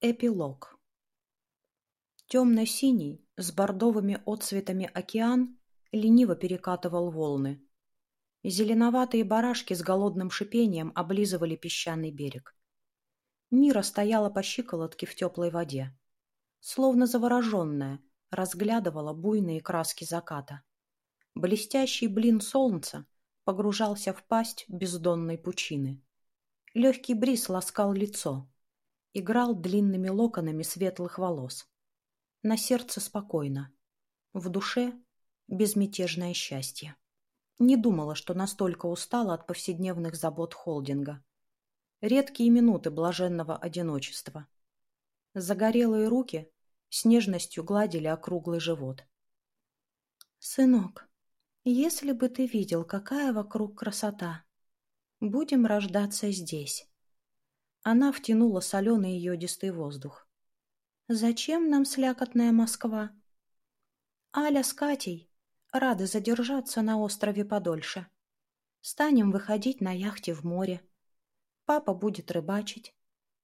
Эпилог Темно-синий, с бордовыми отцветами океан лениво перекатывал волны. Зеленоватые барашки с голодным шипением облизывали песчаный берег. Мира стояла по щиколотке в теплой воде. Словно завороженная, разглядывала буйные краски заката. Блестящий блин солнца погружался в пасть бездонной пучины. Легкий бриз ласкал лицо, играл длинными локонами светлых волос. На сердце спокойно, в душе безмятежное счастье. Не думала, что настолько устала от повседневных забот холдинга. Редкие минуты блаженного одиночества. Загорелые руки с нежностью гладили округлый живот. «Сынок, если бы ты видел, какая вокруг красота, будем рождаться здесь». Она втянула соленый йодистый воздух. «Зачем нам слякотная Москва?» Аля с Катей рады задержаться на острове подольше. Станем выходить на яхте в море. Папа будет рыбачить,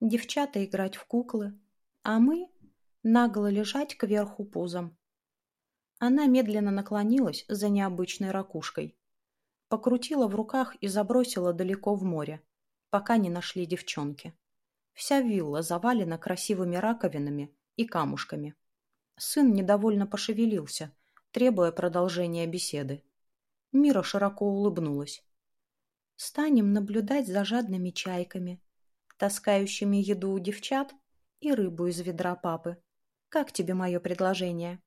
девчата играть в куклы, а мы нагло лежать кверху пузом. Она медленно наклонилась за необычной ракушкой. Покрутила в руках и забросила далеко в море пока не нашли девчонки. Вся вилла завалена красивыми раковинами и камушками. Сын недовольно пошевелился, требуя продолжения беседы. Мира широко улыбнулась. «Станем наблюдать за жадными чайками, таскающими еду у девчат и рыбу из ведра папы. Как тебе мое предложение?»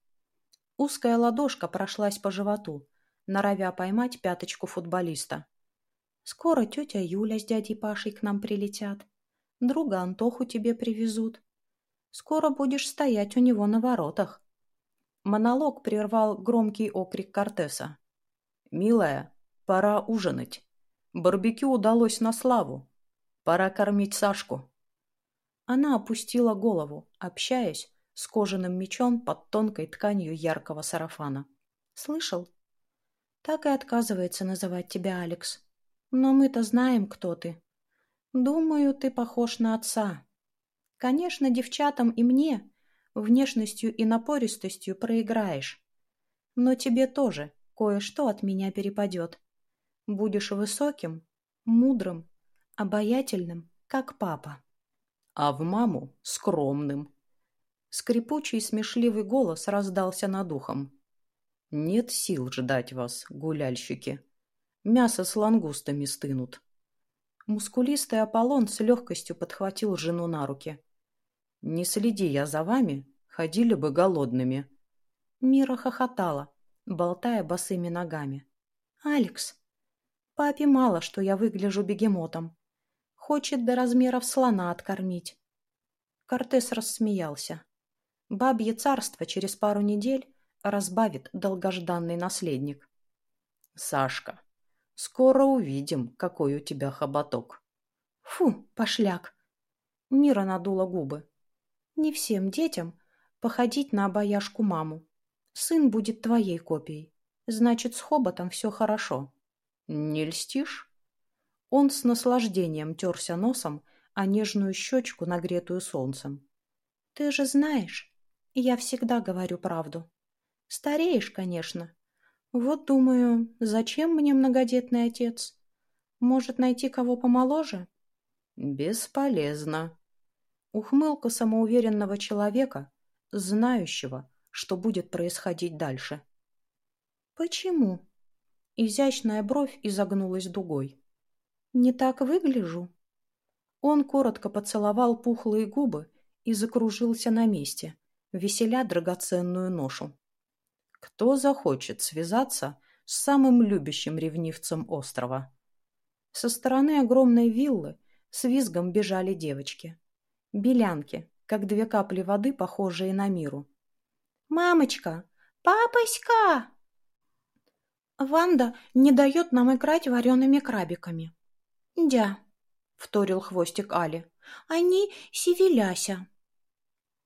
Узкая ладошка прошлась по животу, норовя поймать пяточку футболиста. Скоро тетя Юля с дядей Пашей к нам прилетят. Друга Антоху тебе привезут. Скоро будешь стоять у него на воротах. Монолог прервал громкий окрик Кортеса. «Милая, пора ужинать. Барбекю удалось на славу. Пора кормить Сашку». Она опустила голову, общаясь с кожаным мечом под тонкой тканью яркого сарафана. «Слышал? Так и отказывается называть тебя Алекс. Но мы-то знаем, кто ты. Думаю, ты похож на отца. Конечно, девчатам и мне внешностью и напористостью проиграешь. Но тебе тоже кое-что от меня перепадет. Будешь высоким, мудрым, обаятельным, как папа. А в маму скромным. Скрипучий смешливый голос раздался над ухом. Нет сил ждать вас, гуляльщики. Мясо с лангустами стынут. Мускулистый Аполлон с легкостью подхватил жену на руки. «Не следи я за вами, ходили бы голодными». Мира хохотала, болтая босыми ногами. «Алекс, папе мало, что я выгляжу бегемотом. Хочет до размеров слона откормить». Кортес рассмеялся. Бабье царство через пару недель разбавит долгожданный наследник. «Сашка, Скоро увидим, какой у тебя хоботок. Фу, пошляк. Мира надула губы. Не всем детям походить на обаяшку маму. Сын будет твоей копией. Значит, с хоботом все хорошо. Не льстишь? Он с наслаждением терся носом о нежную щечку, нагретую солнцем. Ты же знаешь, я всегда говорю правду. Стареешь, конечно, вот думаю, зачем мне многодетный отец? Может, найти кого помоложе? Бесполезно. Ухмылка самоуверенного человека, знающего, что будет происходить дальше. Почему? Изящная бровь изогнулась дугой. Не так выгляжу? Он коротко поцеловал пухлые губы и закружился на месте, веселя драгоценную ношу. Кто захочет связаться с самым любящим ревнивцем острова? Со стороны огромной виллы с визгом бежали девочки. Белянки, как две капли воды, похожие на миру. «Мамочка! Папоська!» «Ванда не дает нам играть вареными крабиками». «Дя», — вторил хвостик Али, — «они сивиляся».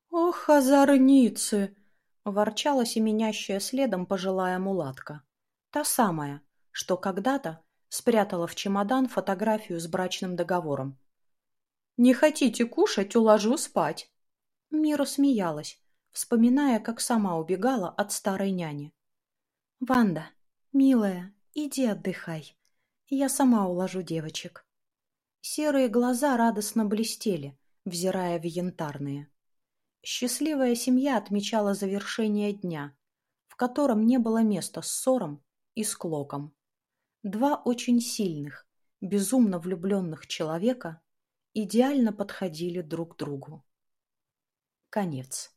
«Ох, озорницы!» Ворчала семенящая следом пожилая мулатка. Та самая, что когда-то спрятала в чемодан фотографию с брачным договором. «Не хотите кушать, уложу спать. Мира смеялась, вспоминая, как сама убегала от старой няни. «Ванда, милая, иди отдыхай. Я сама уложу девочек». Серые глаза радостно блестели, взирая в янтарные. Счастливая семья отмечала завершение дня, в котором не было места ссорам и склокам. Два очень сильных, безумно влюбленных человека идеально подходили друг другу. Конец.